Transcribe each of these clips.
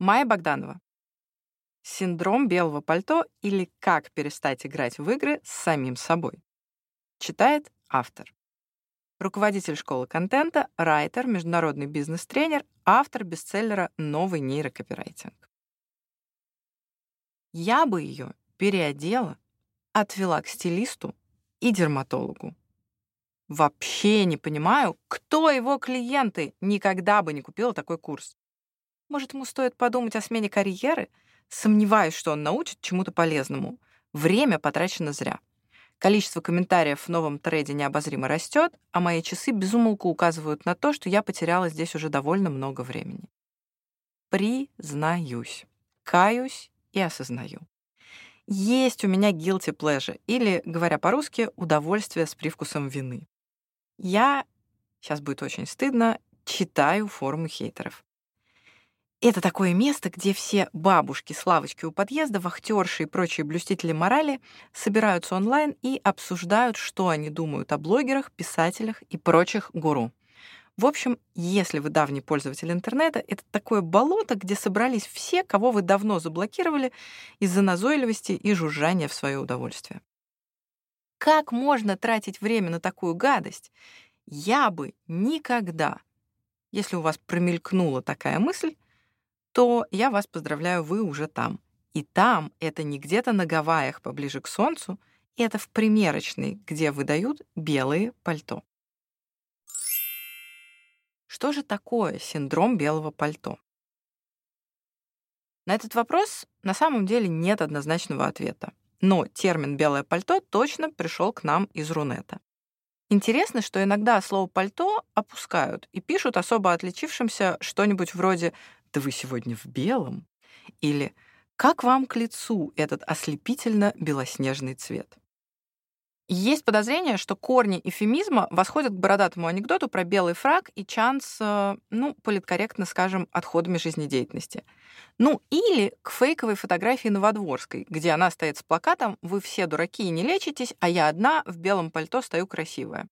Майя Богданова. Синдром белого пальто или как перестать играть в игры с самим собой. Читает автор. Руководитель школы контента, райтер, международный бизнес-тренер, автор бестселлера «Новый нейрокопирайтинг». Я бы ее переодела, отвела к стилисту и дерматологу. Вообще не понимаю, кто его клиенты. Никогда бы не купила такой курс. Может, ему стоит подумать о смене карьеры? Сомневаюсь, что он научит чему-то полезному. Время потрачено зря. Количество комментариев в новом трейде необозримо растет, а мои часы безумолку указывают на то, что я потеряла здесь уже довольно много времени. Признаюсь, каюсь и осознаю. Есть у меня guilty pleasure, или, говоря по-русски, удовольствие с привкусом вины. Я, сейчас будет очень стыдно, читаю форумы хейтеров. Это такое место, где все бабушки с лавочки у подъезда, вахтерши и прочие блюстители морали собираются онлайн и обсуждают, что они думают о блогерах, писателях и прочих гуру. В общем, если вы давний пользователь интернета, это такое болото, где собрались все, кого вы давно заблокировали из-за назойливости и жужжания в свое удовольствие. Как можно тратить время на такую гадость? Я бы никогда. Если у вас промелькнула такая мысль, то я вас поздравляю, вы уже там. И там это не где-то на Гавайях поближе к солнцу, это в примерочной, где выдают белые пальто. Что же такое синдром белого пальто? На этот вопрос на самом деле нет однозначного ответа. Но термин «белое пальто» точно пришел к нам из Рунета. Интересно, что иногда слово «пальто» опускают и пишут особо отличившимся что-нибудь вроде «Да вы сегодня в белом» или «Как вам к лицу этот ослепительно белоснежный цвет?» Есть подозрение, что корни эфемизма восходят к бородатому анекдоту про белый фраг и чанс, э, ну, политкорректно скажем, отходами жизнедеятельности. Ну, или к фейковой фотографии Новодворской, где она стоит с плакатом «Вы все дураки и не лечитесь, а я одна в белом пальто стою красивая».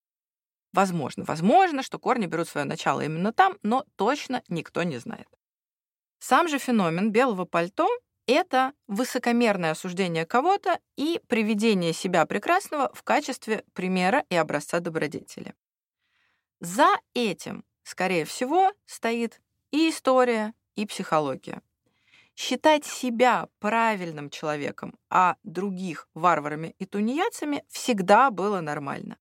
Возможно, возможно, что корни берут свое начало именно там, но точно никто не знает. Сам же феномен белого пальто это высокомерное осуждение кого-то и приведение себя прекрасного в качестве примера и образца добродетели. За этим, скорее всего, стоит и история, и психология. Считать себя правильным человеком, а других варварами и тунеядцами всегда было нормально.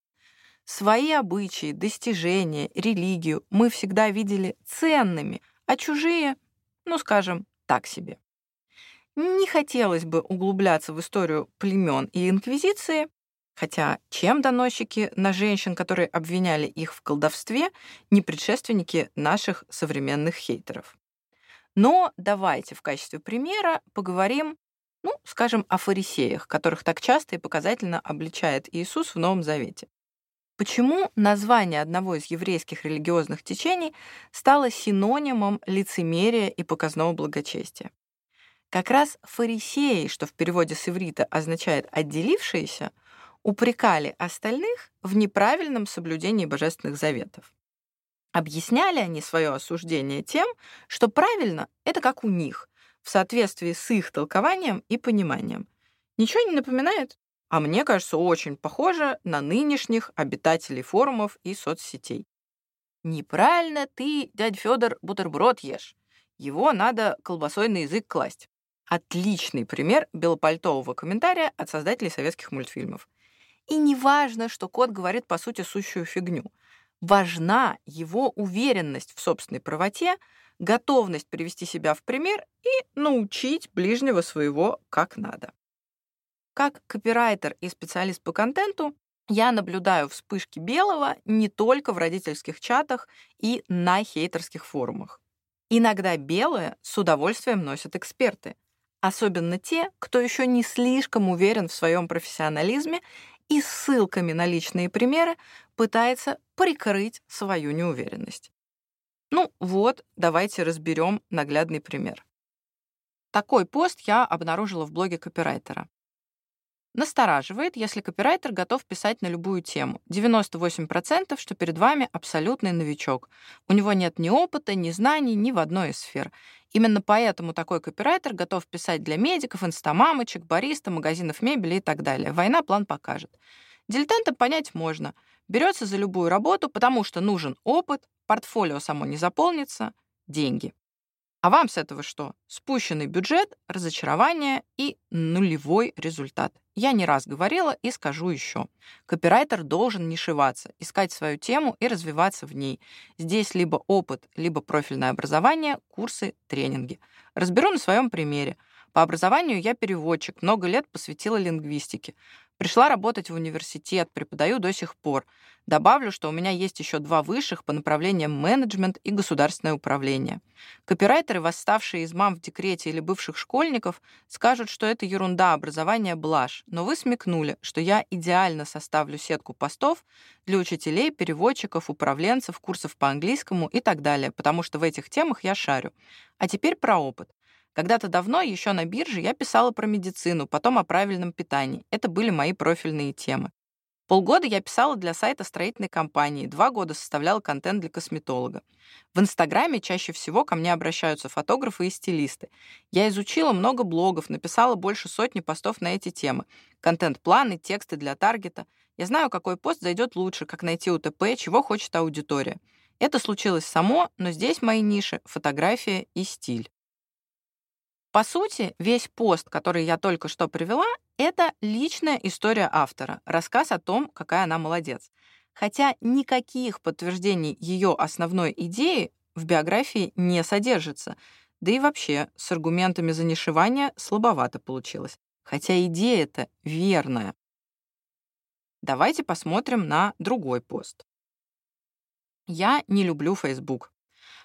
Свои обычаи, достижения, религию мы всегда видели ценными, а чужие, ну, скажем, так себе. Не хотелось бы углубляться в историю племен и инквизиции, хотя чем доносчики на женщин, которые обвиняли их в колдовстве, не предшественники наших современных хейтеров. Но давайте в качестве примера поговорим, ну, скажем, о фарисеях, которых так часто и показательно обличает Иисус в Новом Завете. Почему название одного из еврейских религиозных течений стало синонимом лицемерия и показного благочестия? Как раз фарисеи, что в переводе с иврита означает «отделившиеся», упрекали остальных в неправильном соблюдении божественных заветов. Объясняли они свое осуждение тем, что правильно — это как у них, в соответствии с их толкованием и пониманием. Ничего не напоминает? А мне кажется, очень похоже на нынешних обитателей форумов и соцсетей. Неправильно ты, дядь Федор, бутерброд ешь. Его надо колбасой на язык класть. Отличный пример белопальтового комментария от создателей советских мультфильмов. И не важно, что кот говорит по сути сущую фигню. Важна его уверенность в собственной правоте, готовность привести себя в пример и научить ближнего своего как надо. Как копирайтер и специалист по контенту, я наблюдаю вспышки белого не только в родительских чатах и на хейтерских форумах. Иногда белое с удовольствием носят эксперты, особенно те, кто еще не слишком уверен в своем профессионализме и ссылками на личные примеры пытается прикрыть свою неуверенность. Ну вот, давайте разберем наглядный пример. Такой пост я обнаружила в блоге копирайтера. Настораживает, если копирайтер готов писать на любую тему. 98%, что перед вами абсолютный новичок. У него нет ни опыта, ни знаний ни в одной из сфер. Именно поэтому такой копирайтер готов писать для медиков, инстамамочек, бариста, магазинов мебели и так далее. Война план покажет. Дилетанта понять можно. Берется за любую работу, потому что нужен опыт, портфолио само не заполнится, деньги. А вам с этого что? Спущенный бюджет, разочарование и нулевой результат. Я не раз говорила и скажу еще. Копирайтер должен нишеваться, искать свою тему и развиваться в ней. Здесь либо опыт, либо профильное образование, курсы, тренинги. Разберу на своем примере. По образованию я переводчик, много лет посвятила лингвистике. Пришла работать в университет, преподаю до сих пор. Добавлю, что у меня есть еще два высших по направлениям менеджмент и государственное управление. Копирайтеры, восставшие из мам в декрете или бывших школьников, скажут, что это ерунда, образование блажь, но вы смекнули, что я идеально составлю сетку постов для учителей, переводчиков, управленцев, курсов по английскому и так далее, потому что в этих темах я шарю. А теперь про опыт. Когда-то давно, еще на бирже, я писала про медицину, потом о правильном питании. Это были мои профильные темы. Полгода я писала для сайта строительной компании, два года составляла контент для косметолога. В Инстаграме чаще всего ко мне обращаются фотографы и стилисты. Я изучила много блогов, написала больше сотни постов на эти темы. Контент-планы, тексты для таргета. Я знаю, какой пост зайдет лучше, как найти УТП, чего хочет аудитория. Это случилось само, но здесь мои ниши — фотография и стиль. По сути, весь пост, который я только что привела, это личная история автора, рассказ о том, какая она молодец. Хотя никаких подтверждений ее основной идеи в биографии не содержится. Да и вообще, с аргументами занишевания слабовато получилось. Хотя идея-то верная. Давайте посмотрим на другой пост. Я не люблю Facebook.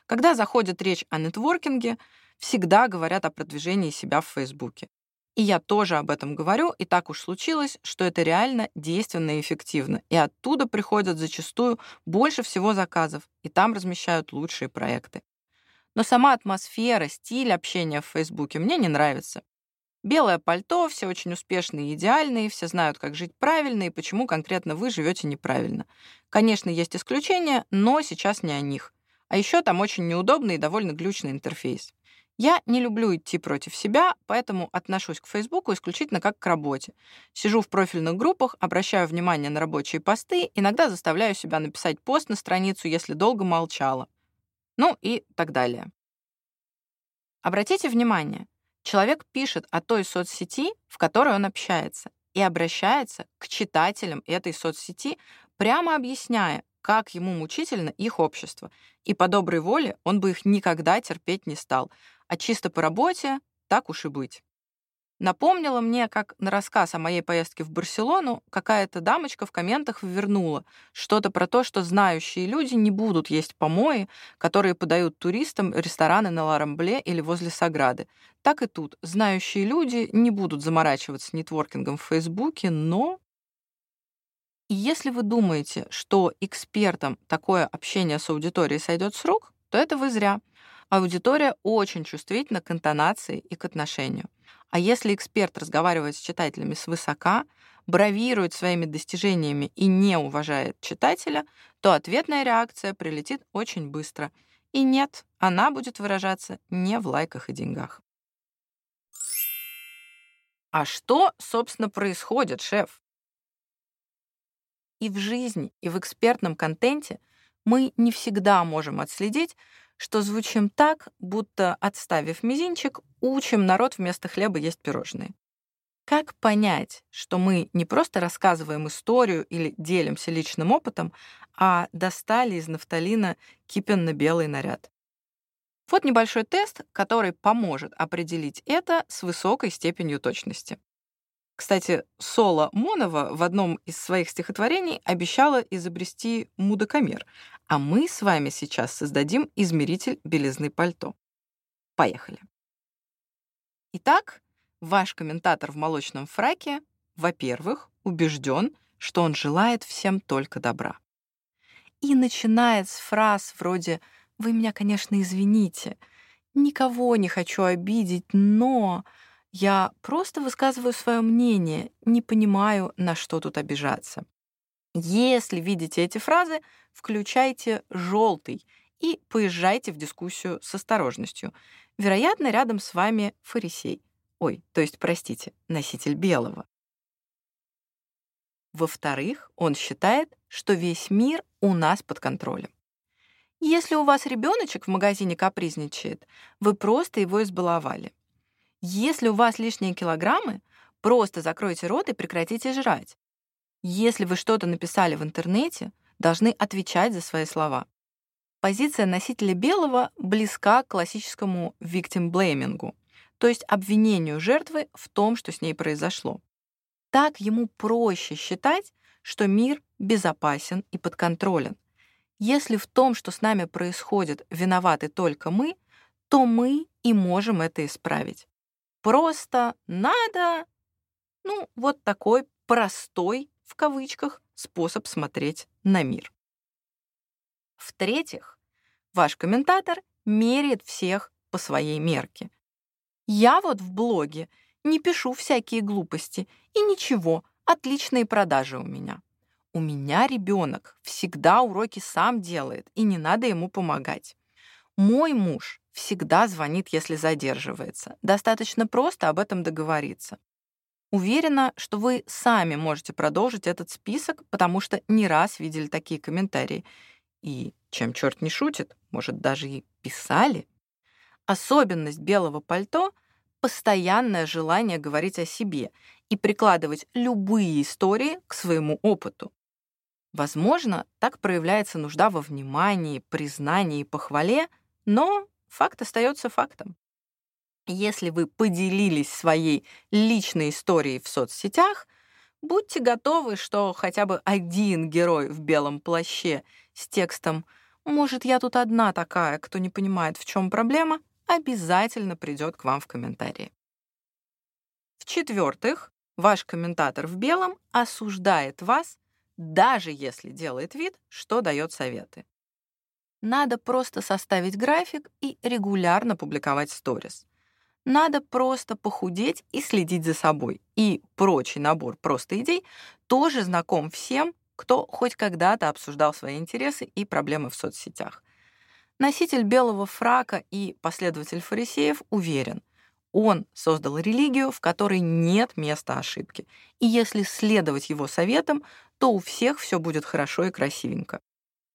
Когда заходит речь о нетворкинге, всегда говорят о продвижении себя в Фейсбуке. И я тоже об этом говорю, и так уж случилось, что это реально действенно и эффективно. И оттуда приходят зачастую больше всего заказов, и там размещают лучшие проекты. Но сама атмосфера, стиль общения в Фейсбуке мне не нравится. Белое пальто, все очень успешные и идеальные, все знают, как жить правильно и почему конкретно вы живете неправильно. Конечно, есть исключения, но сейчас не о них. А еще там очень неудобный и довольно глючный интерфейс. Я не люблю идти против себя, поэтому отношусь к Фейсбуку исключительно как к работе. Сижу в профильных группах, обращаю внимание на рабочие посты, иногда заставляю себя написать пост на страницу, если долго молчала. Ну и так далее. Обратите внимание, человек пишет о той соцсети, в которой он общается, и обращается к читателям этой соцсети, прямо объясняя, как ему мучительно их общество. И по доброй воле он бы их никогда терпеть не стал, а чисто по работе так уж и быть. Напомнила мне, как на рассказ о моей поездке в Барселону какая-то дамочка в комментах вернула что-то про то, что знающие люди не будут есть помои, которые подают туристам рестораны на Ларамбле или возле Саграды. Так и тут. Знающие люди не будут заморачиваться нетворкингом в Фейсбуке, но... И если вы думаете, что экспертам такое общение с аудиторией сойдет с рук, то это вы зря. Аудитория очень чувствительна к интонации и к отношению. А если эксперт разговаривает с читателями свысока, бравирует своими достижениями и не уважает читателя, то ответная реакция прилетит очень быстро. И нет, она будет выражаться не в лайках и деньгах. А что, собственно, происходит, шеф? И в жизни, и в экспертном контенте мы не всегда можем отследить, что звучим так, будто, отставив мизинчик, учим народ вместо хлеба есть пирожные. Как понять, что мы не просто рассказываем историю или делимся личным опытом, а достали из нафталина кипенно-белый наряд? Вот небольшой тест, который поможет определить это с высокой степенью точности. Кстати, Соло Монова в одном из своих стихотворений обещала изобрести мудокомер, а мы с вами сейчас создадим измеритель белизны пальто. Поехали. Итак, ваш комментатор в молочном фраке, во-первых, убежден, что он желает всем только добра. И начинает с фраз вроде «Вы меня, конечно, извините, никого не хочу обидеть, но...» Я просто высказываю свое мнение, не понимаю, на что тут обижаться. Если видите эти фразы, включайте желтый и поезжайте в дискуссию с осторожностью. Вероятно, рядом с вами фарисей. Ой, то есть, простите, носитель белого. Во-вторых, он считает, что весь мир у нас под контролем. Если у вас ребеночек в магазине капризничает, вы просто его избаловали. Если у вас лишние килограммы, просто закройте рот и прекратите жрать. Если вы что-то написали в интернете, должны отвечать за свои слова. Позиция носителя белого близка к классическому victim-blaming, то есть обвинению жертвы в том, что с ней произошло. Так ему проще считать, что мир безопасен и подконтролен. Если в том, что с нами происходит, виноваты только мы, то мы и можем это исправить. Просто надо, ну, вот такой простой, в кавычках, способ смотреть на мир. В-третьих, ваш комментатор меряет всех по своей мерке. Я вот в блоге не пишу всякие глупости, и ничего, отличные продажи у меня. У меня ребенок всегда уроки сам делает, и не надо ему помогать. Мой муж всегда звонит, если задерживается. Достаточно просто об этом договориться. Уверена, что вы сами можете продолжить этот список, потому что не раз видели такие комментарии. И, чем черт не шутит, может, даже и писали. Особенность белого пальто — постоянное желание говорить о себе и прикладывать любые истории к своему опыту. Возможно, так проявляется нужда во внимании, признании и похвале, но факт остается фактом. Если вы поделились своей личной историей в соцсетях, будьте готовы, что хотя бы один герой в белом плаще с текстом «Может, я тут одна такая, кто не понимает, в чем проблема», обязательно придет к вам в комментарии. В-четвертых, ваш комментатор в белом осуждает вас, даже если делает вид, что дает советы. Надо просто составить график и регулярно публиковать сторис. Надо просто похудеть и следить за собой. И прочий набор просто идей тоже знаком всем, кто хоть когда-то обсуждал свои интересы и проблемы в соцсетях. Носитель белого фрака и последователь фарисеев уверен, он создал религию, в которой нет места ошибки. И если следовать его советам, то у всех все будет хорошо и красивенько.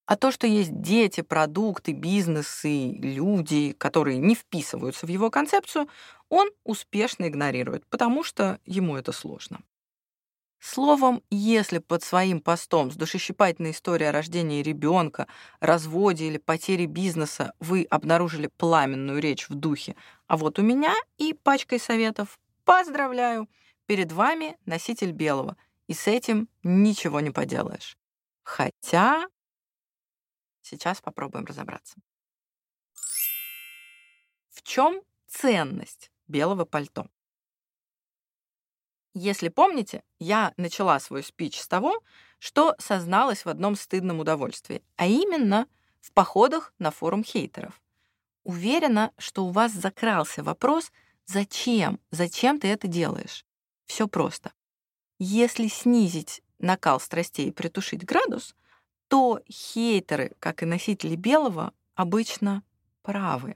А то, что есть дети, продукты, бизнесы, люди, которые не вписываются в его концепцию, он успешно игнорирует, потому что ему это сложно. Словом, если под своим постом с душещипательной историей о рождении ребенка, разводе или потере бизнеса вы обнаружили пламенную речь в духе «А вот у меня» и пачкой советов, поздравляю, перед вами носитель белого, и с этим ничего не поделаешь. Хотя Сейчас попробуем разобраться. В чем ценность белого пальто? Если помните, я начала свой спич с того, что созналась в одном стыдном удовольствии, а именно в походах на форум хейтеров. Уверена, что у вас закрался вопрос, зачем, зачем ты это делаешь? Все просто. Если снизить накал страстей и притушить градус, то хейтеры, как и носители белого, обычно правы.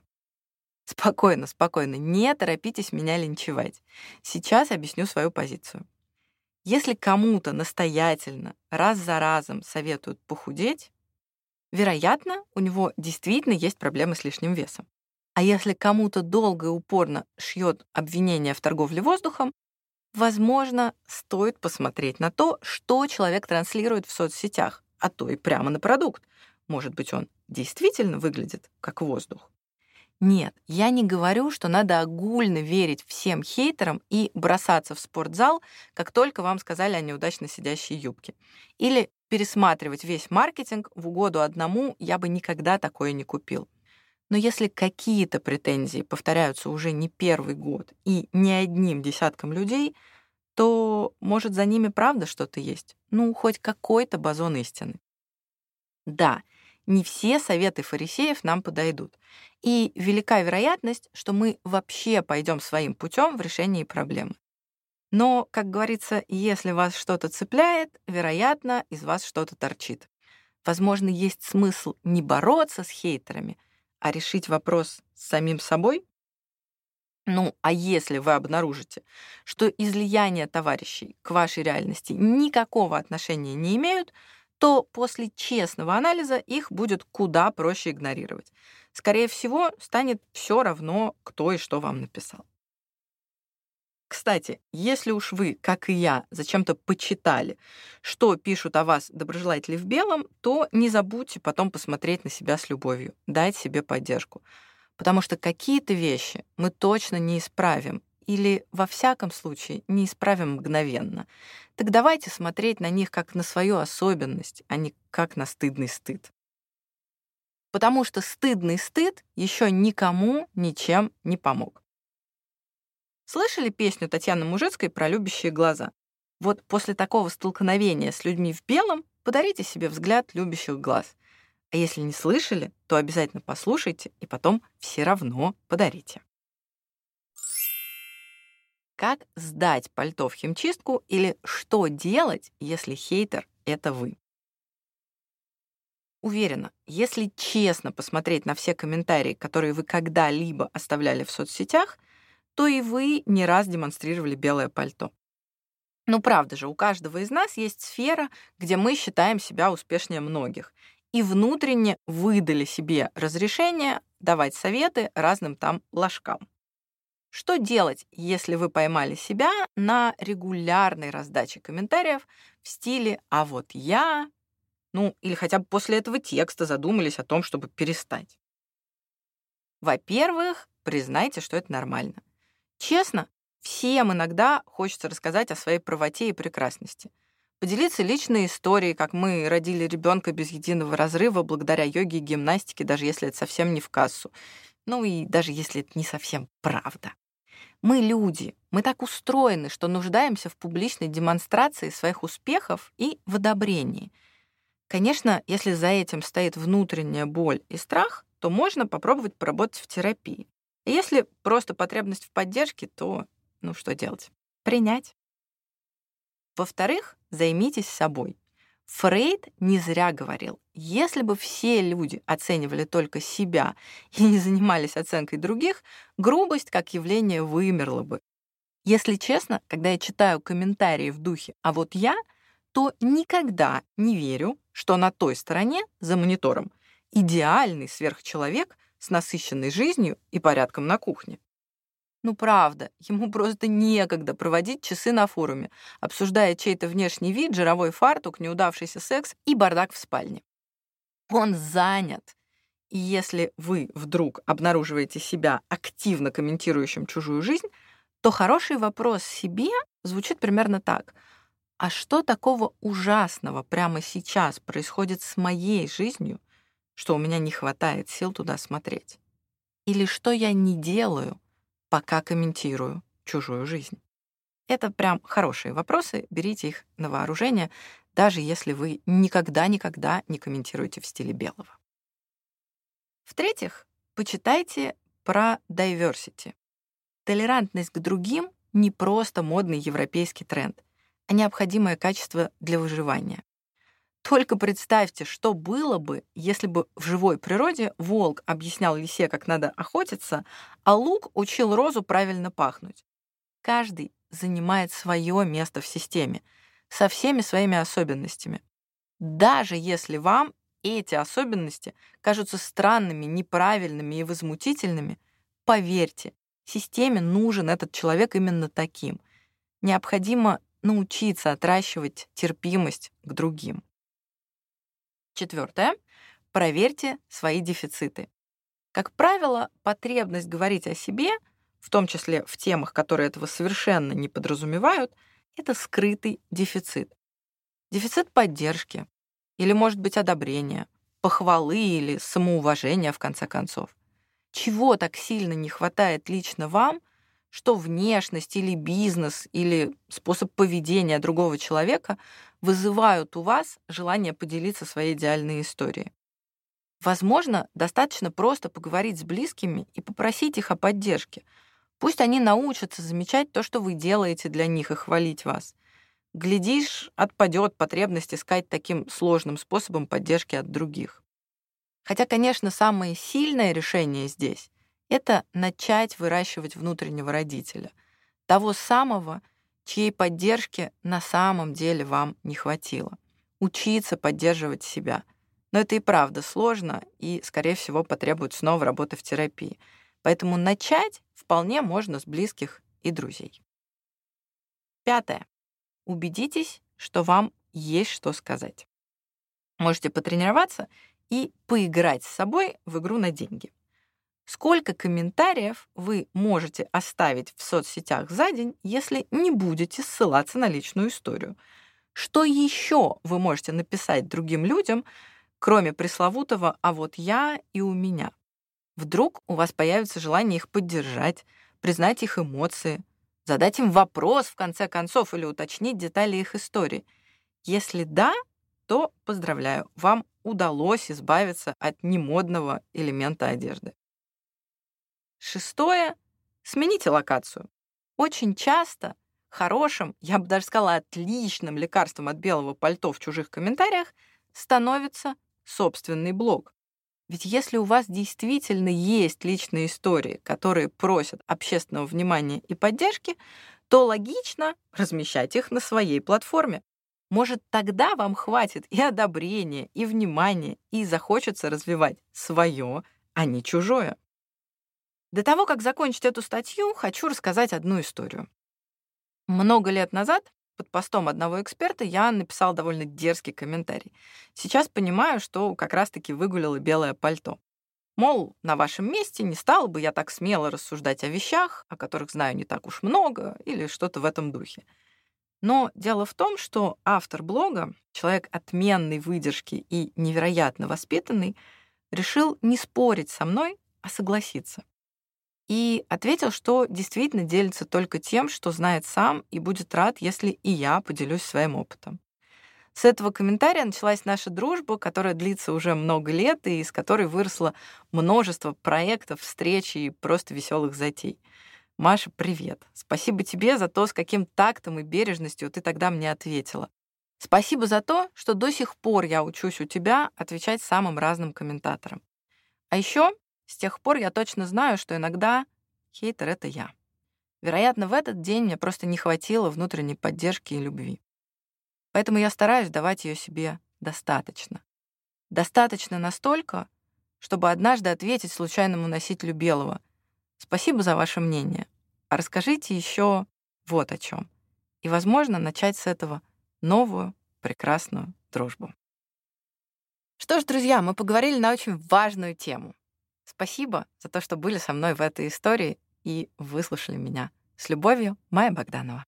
Спокойно, спокойно, не торопитесь меня линчевать. Сейчас объясню свою позицию. Если кому-то настоятельно раз за разом советуют похудеть, вероятно, у него действительно есть проблемы с лишним весом. А если кому-то долго и упорно шьет обвинение в торговле воздухом, возможно, стоит посмотреть на то, что человек транслирует в соцсетях, а то и прямо на продукт. Может быть, он действительно выглядит как воздух. Нет, я не говорю, что надо огульно верить всем хейтерам и бросаться в спортзал, как только вам сказали о неудачно сидящей юбке. Или пересматривать весь маркетинг в угоду одному я бы никогда такое не купил. Но если какие-то претензии повторяются уже не первый год и не одним десятком людей, то, может, за ними правда что-то есть? Ну, хоть какой-то бозон истины. Да, Не все советы фарисеев нам подойдут. И велика вероятность, что мы вообще пойдем своим путем в решении проблемы. Но, как говорится, если вас что-то цепляет, вероятно, из вас что-то торчит. Возможно, есть смысл не бороться с хейтерами, а решить вопрос с самим собой? Ну, а если вы обнаружите, что излияния товарищей к вашей реальности никакого отношения не имеют, то после честного анализа их будет куда проще игнорировать. Скорее всего, станет все равно, кто и что вам написал. Кстати, если уж вы, как и я, зачем-то почитали, что пишут о вас доброжелатели в белом, то не забудьте потом посмотреть на себя с любовью, дать себе поддержку. Потому что какие-то вещи мы точно не исправим или, во всяком случае, не исправим мгновенно. Так давайте смотреть на них как на свою особенность, а не как на стыдный стыд. Потому что стыдный стыд еще никому ничем не помог. Слышали песню Татьяны Мужицкой про любящие глаза? Вот после такого столкновения с людьми в белом подарите себе взгляд любящих глаз. А если не слышали, то обязательно послушайте и потом все равно подарите. Как сдать пальто в химчистку или что делать, если хейтер — это вы? Уверена, если честно посмотреть на все комментарии, которые вы когда-либо оставляли в соцсетях — то и вы не раз демонстрировали белое пальто. Ну правда же, у каждого из нас есть сфера, где мы считаем себя успешнее многих, и внутренне выдали себе разрешение давать советы разным там ложкам. Что делать, если вы поймали себя на регулярной раздаче комментариев в стиле «а вот я», ну или хотя бы после этого текста задумались о том, чтобы перестать? Во-первых, признайте, что это нормально. Честно, всем иногда хочется рассказать о своей правоте и прекрасности. Поделиться личной историей, как мы родили ребенка без единого разрыва благодаря йоге и гимнастике, даже если это совсем не в кассу. Ну и даже если это не совсем правда. Мы люди, мы так устроены, что нуждаемся в публичной демонстрации своих успехов и в одобрении. Конечно, если за этим стоит внутренняя боль и страх, то можно попробовать поработать в терапии. Если просто потребность в поддержке, то ну что делать? Принять. Во-вторых, займитесь собой. Фрейд не зря говорил, если бы все люди оценивали только себя и не занимались оценкой других, грубость как явление вымерла бы. Если честно, когда я читаю комментарии в духе «а вот я», то никогда не верю, что на той стороне, за монитором, идеальный сверхчеловек — с насыщенной жизнью и порядком на кухне. Ну правда, ему просто некогда проводить часы на форуме, обсуждая чей-то внешний вид, жировой фартук, неудавшийся секс и бардак в спальне. Он занят. И если вы вдруг обнаруживаете себя активно комментирующим чужую жизнь, то хороший вопрос себе звучит примерно так. А что такого ужасного прямо сейчас происходит с моей жизнью, что у меня не хватает сил туда смотреть? Или что я не делаю, пока комментирую чужую жизнь? Это прям хорошие вопросы, берите их на вооружение, даже если вы никогда-никогда не комментируете в стиле белого. В-третьих, почитайте про diversity. Толерантность к другим — не просто модный европейский тренд, а необходимое качество для выживания. Только представьте, что было бы, если бы в живой природе волк объяснял лисе, как надо охотиться, а лук учил розу правильно пахнуть. Каждый занимает свое место в системе, со всеми своими особенностями. Даже если вам эти особенности кажутся странными, неправильными и возмутительными, поверьте, системе нужен этот человек именно таким. Необходимо научиться отращивать терпимость к другим. Четвертое. Проверьте свои дефициты. Как правило, потребность говорить о себе, в том числе в темах, которые этого совершенно не подразумевают, это скрытый дефицит. Дефицит поддержки, или, может быть, одобрения, похвалы или самоуважения, в конце концов. Чего так сильно не хватает лично вам, что внешность или бизнес или способ поведения другого человека вызывают у вас желание поделиться своей идеальной историей. Возможно, достаточно просто поговорить с близкими и попросить их о поддержке. Пусть они научатся замечать то, что вы делаете для них, и хвалить вас. Глядишь, отпадет потребность искать таким сложным способом поддержки от других. Хотя, конечно, самое сильное решение здесь — это начать выращивать внутреннего родителя, того самого, чьей поддержки на самом деле вам не хватило. Учиться поддерживать себя — но это и правда сложно и, скорее всего, потребует снова работы в терапии. Поэтому начать вполне можно с близких и друзей. Пятое. Убедитесь, что вам есть что сказать. Можете потренироваться и поиграть с собой в игру на деньги. Сколько комментариев вы можете оставить в соцсетях за день, если не будете ссылаться на личную историю? Что еще вы можете написать другим людям, кроме пресловутого «а вот я и у меня». Вдруг у вас появится желание их поддержать, признать их эмоции, задать им вопрос в конце концов или уточнить детали их истории. Если да, то поздравляю, вам удалось избавиться от немодного элемента одежды. Шестое. Смените локацию. Очень часто хорошим, я бы даже сказала, отличным лекарством от белого пальто в чужих комментариях становится собственный блог. Ведь если у вас действительно есть личные истории, которые просят общественного внимания и поддержки, то логично размещать их на своей платформе. Может, тогда вам хватит и одобрения, и внимания, и захочется развивать свое, а не чужое. До того, как закончить эту статью, хочу рассказать одну историю. Много лет назад под постом одного эксперта я написал довольно дерзкий комментарий. Сейчас понимаю, что как раз-таки выгулила белое пальто. Мол, на вашем месте не стала бы я так смело рассуждать о вещах, о которых знаю не так уж много, или что-то в этом духе. Но дело в том, что автор блога, человек отменной выдержки и невероятно воспитанный, решил не спорить со мной, а согласиться и ответил, что действительно делится только тем, что знает сам, и будет рад, если и я поделюсь своим опытом. С этого комментария началась наша дружба, которая длится уже много лет и из которой выросло множество проектов, встреч и просто веселых затей. Маша, привет. Спасибо тебе за то, с каким тактом и бережностью ты тогда мне ответила. Спасибо за то, что до сих пор я учусь у тебя отвечать самым разным комментаторам. А еще с тех пор я точно знаю, что иногда хейтер — это я. Вероятно, в этот день мне просто не хватило внутренней поддержки и любви. Поэтому я стараюсь давать ее себе достаточно. Достаточно настолько, чтобы однажды ответить случайному носителю белого. Спасибо за ваше мнение. А расскажите еще вот о чем. И, возможно, начать с этого новую, прекрасную дружбу. Что ж, друзья, мы поговорили на очень важную тему. Спасибо за то, что были со мной в этой истории и выслушали меня. С любовью, Майя Богданова.